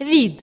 vid.